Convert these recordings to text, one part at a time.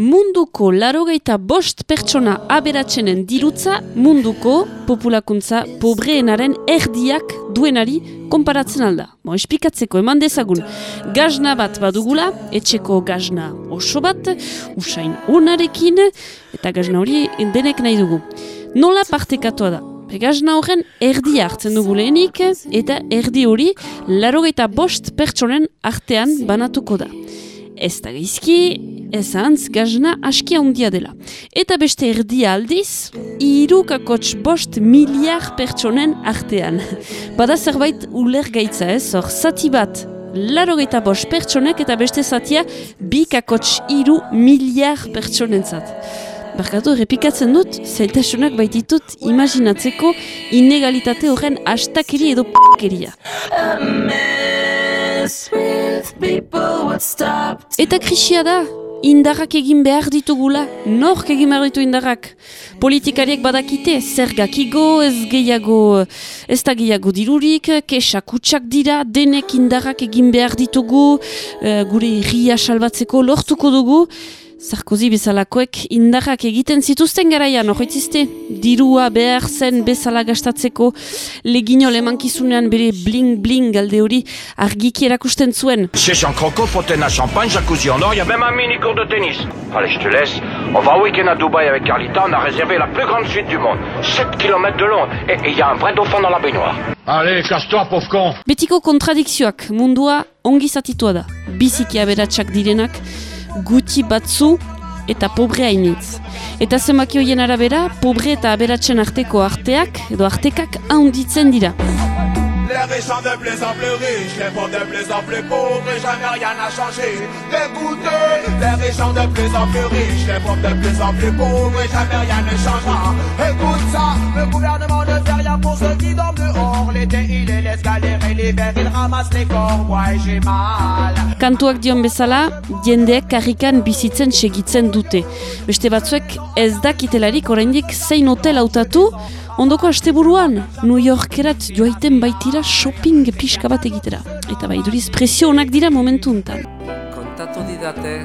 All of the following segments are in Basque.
Munduko larogeita bost pertsona aberatsenen dirutza munduko populakuntza pobreenaren erdiak duenari konparatzen alda. Mo, espikatzeko eman dezagun, gazna bat badugula, etxeko gazna oso bat, usain unarekin, eta gazna hori denek nahi dugu. Nola partekatu da? Gazna horren erdi hartzen dugu lehenik, eta erdi hori larogeita bost pertsonen artean banatuko da. Ez da gizki, ez antz gazna aski handia dela. Eta beste erdi aldiz, irukakotx bost miliar pertsonen artean. Bada zerbait uler gaitza ez, hor zati bat larogeita bost pertsonek eta beste zatia bikakotx iru miliar pertsonentzat. Barkatu, repikatzen dut, zailtasunak baititut imaginatzeko inegalitate horren astakeri edo p***keria. Eta krisia da, indarrak egin behar ditugula, nork egin behar ditu indarrak. Politikariek badakite, zer gakigo, ez gehiago, ez da gehiago dirurik, kesakutsak dira, denek indarrak egin behar ditugu, uh, gure irria salbatzeko lortuko dugu, Sarkozy bezalakoek indarrak egiten zituzten garaian, horretzizte, dirua behar zen bezala gastatzeko legino lemankizunean bere bling-bling galde hori argiki erakusten zuen. Jean Croco, fontaine à champagne, jacuzzi en or, il y a même un mini cours de tennis. Allez, je te laisse. On va au week-end à Dubaï avec Carlita, on a réservé la plus grande suite du monde. 7 km de long, et il y a un vrai dauphin dans la baignoire. Allez, casse-toi, pauvre con Betiko kontradikzioak mundua ongi zatitua da. Biziki aberatsak direnak, gutxi batzu eta pobre hainitz. Eta zemaki hoien arabera, pobre eta aberatsen arteko arteak edo artekak handitzen dira. Les riches sont de plus en plus riches, les pauvres de plus en plus pauvres et jamais rien n'a changé. Écoutez, les riches sont de plus en plus riches, les pauvres de plus en plus pauvres et jamais rien ne changera. Écoute ça, le gouvernement ne fait rien pour ceux qui dorment dehors. L'été il les laisse galérer, l'hiver il ramasse les corps. Ouais, j'ai mal. Kantuak dion bezala, jendeek karrikan bizitzen segitzen dute. Beste batzuek ez dakitelarik oraindik zein hotel hautatu, ondoko asteburuan New Yorkerat joaiten baitira shopping pixka bat egitera. Eta bai duriz presio onak dira momentu untan. Kontatu didate,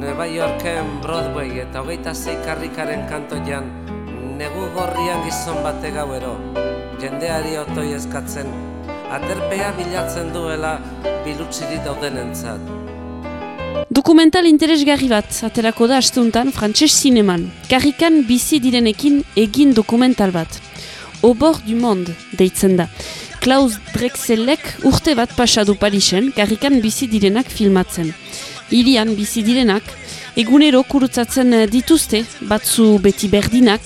Nueva Yorken Broadway eta hogeita zei karrikaren kantoian, negu gorrian gizon bate gauero, jendeari otoi eskatzen, aterpea bilatzen duela bilutsiri daudenentzat. Dokumental interesgarri bat, aterako da astuntan frantses zineman. Karrikan bizi direnekin egin dokumental bat. Au bord du monde, deitzen da. Klaus Drexelek urte bat pasadu Parisen, karrikan bizi direnak filmatzen. Irian bizi direnak, egunero kurutzatzen eh, dituzte, batzu beti berdinak,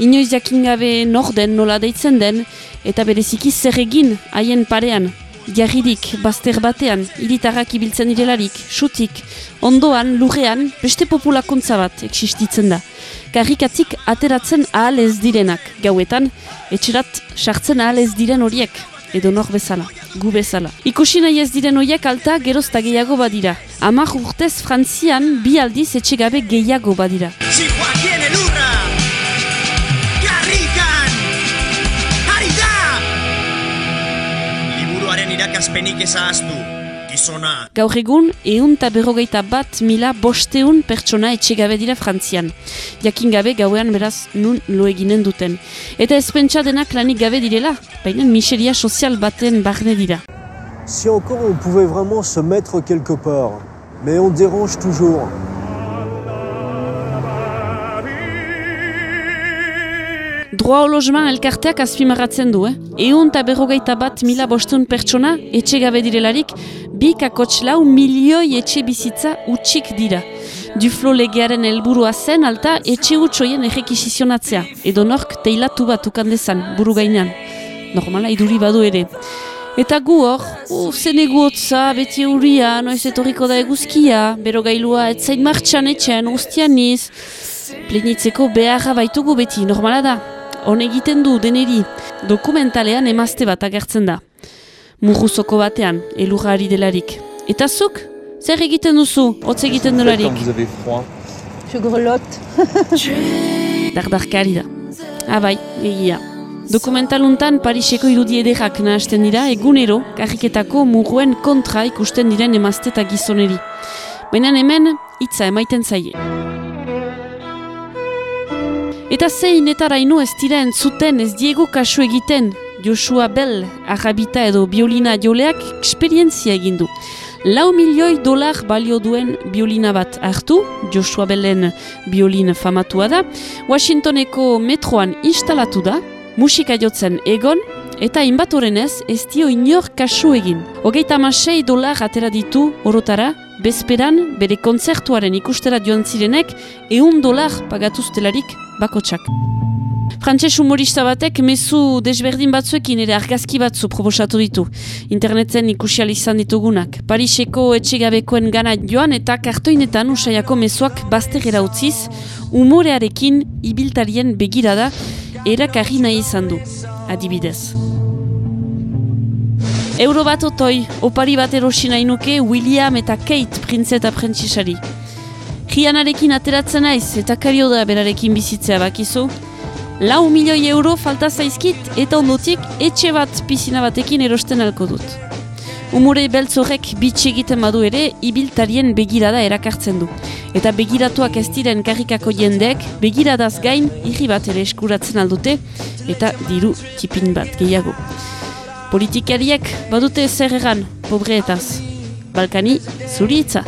inoiz jakin norden nola deitzen den, eta bereziki zer egin haien parean, jarririk, bazter batean, hiritarrak ibiltzen direlarik, sutik, ondoan, lurrean, beste populakuntza bat existitzen da. Karrikatik ateratzen ahal ez direnak, gauetan, etxerat sartzen ahal ez diren horiek, edo nor bezala, gu bezala. Ikusi nahi ez diren horiek alta gerozta gehiago badira. Amak urtez Frantzian bi aldiz etxegabe gehiago badira. Joaquín Elurra! Liburuaren irakaspenik ezaztu, gizona. Gaur egun, eun eta berrogeita bat mila bosteun pertsona etxegabe dira Frantzian. Jakin gabe gauean beraz nun lo eginen duten. Eta ez pentsa denak lanik gabe direla, baina miseria sozial baten barne dira. Si encore on pouvait vraiment se mettre quelque part, mais on dérange toujours. Droa olosman elkarteak azpimarratzen du, eh? Eun eta berrogeita bat mila bostun pertsona etxegabe direlarik, bi kakotx lau milioi etxe bizitza utxik dira. Duflo legearen helburua zen alta etxe utxoien errekisizionatzea, edo nork teilatu bat ukandezan, buru gainan. Normala iduri badu ere. Eta gu hor, uf, zenegu beti euria, noiz etorriko da eguzkia, bero gailua etzain martxan etxean, guztianiz. Plenitzeko beharra baitugu beti, normala da. Hon egiten du deneri, dokumentalean emazte bat agertzen da. Murruzoko batean, elurra ari delarik. Eta zuk, zer egiten duzu, hotz egiten delarik. Je grelotte. Dardarkari da. Ah bai, egia. Dokumentaluntan Pariseko irudi ederrak nahasten dira egunero karriketako murruen kontra ikusten diren emazte eta gizoneri. Baina hemen hitza emaiten zaie. Eta zein eta raino ez dira entzuten ez diego kasu egiten Joshua Bell, arrabita edo biolina joleak eksperientzia egin du. Lau milioi dolar balio duen biolina bat hartu, Joshua Bellen biolin famatua da, Washingtoneko metroan instalatu da, musika jotzen egon, eta inbat ez, ez dio inor kasu egin. Hogeita amasei dolar atera ditu orotara, bezperan bere kontzertuaren ikustera joan zirenek, eun dolar pagatuztelarik bakotsak. Frantses humorista batek mezu desberdin batzuekin ere argazki batzu proposatu ditu. Interneten ikusial izan ditugunak. Pariseko etxegabekoen gana joan eta kartoinetan usaiako mezuak baztegera utziz, umorearekin ibiltarien begirada erakarri nahi izan du. Adibidez. Euro bat otoi, opari bat erosi nahi nuke William eta Kate printze eta prentsisari. Gianarekin ateratzen naiz eta kario da berarekin bizitzea bakizu. Lau milioi euro falta zaizkit eta ondotik etxe bat pizina batekin erosten alko dut. Umure beltzorek bitxe egiten badu ere, ibiltarien begirada erakartzen du. Eta begiratuak ez diren karrikako jendeek, begiradaz gain, irri bat ere eskuratzen aldute, eta diru tipin bat gehiago. Politikariek badute zer egan, pobreetaz. Balkani, zuri hitza.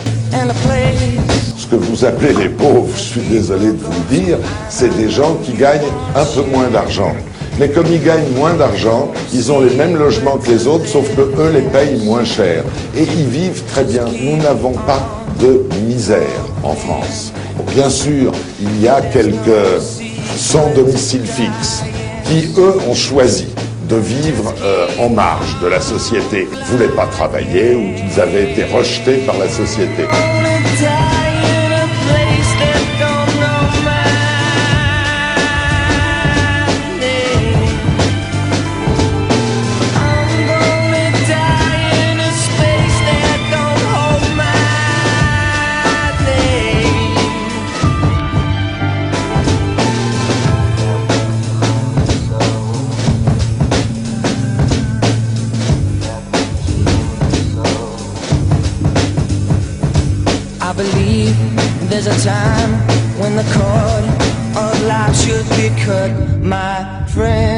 Ce que vous appelez les pauvres, je suis désolé de vous le dire, c'est des gens qui gagnent un peu moins d'argent. Mais comme ils gagnent moins d'argent, ils ont les mêmes logements que les autres, sauf que eux les payent moins cher. Et ils vivent très bien. Nous n'avons pas de misère en France. Bien sûr, il y a quelques sans domicile fixe qui, eux, ont choisi de vivre euh, en marge de la société, voulaient pas travailler ou qu'ils avaient été rejetés par la société. The cord of life should be cut, my friends.